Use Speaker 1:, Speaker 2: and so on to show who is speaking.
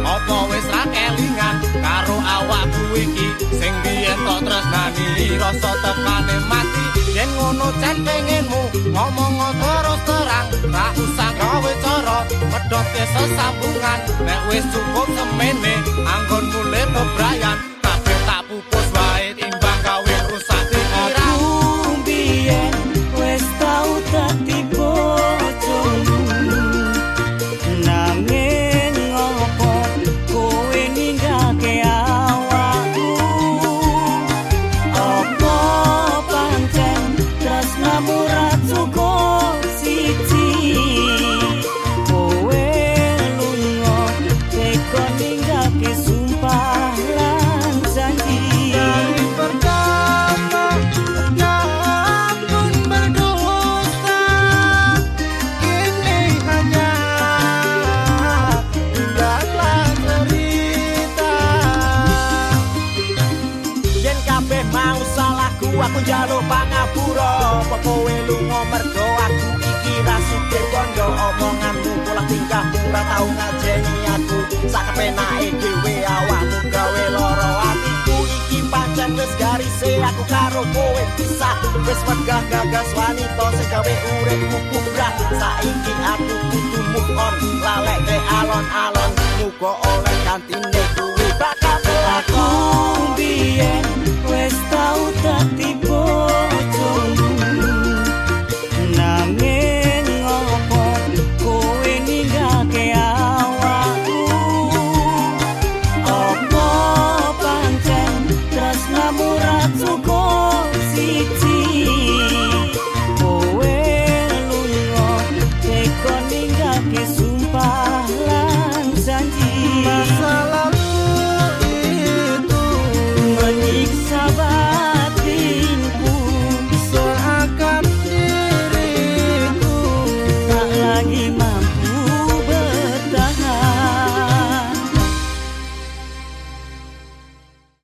Speaker 1: apa wis ra kelingan karo awakku iki. Sing biyen tok tresnani rasa tepane mati. Yen ngono jan pengenmu ngomong terus terang. Ra usah gawe cara medhot sesambungan nek wis cukup semene anggon mulai bebrayan
Speaker 2: tresnamu ra
Speaker 3: aku njaluk pangapura. Apa kowe lunga mergo aku iki ra sugih bondo omonganmu pola tingkahmu ora tau ngajeni aku. Sak kepenake dhewe awakmu gawe lara. Atiku iki pancen wis garise aku karo kowe pisah. Wis megah gagas wanita sing gawe uripku kubrah. Saiki aku kudu move on lalek alon-alon. Muga oleh aku 欢
Speaker 2: 妈。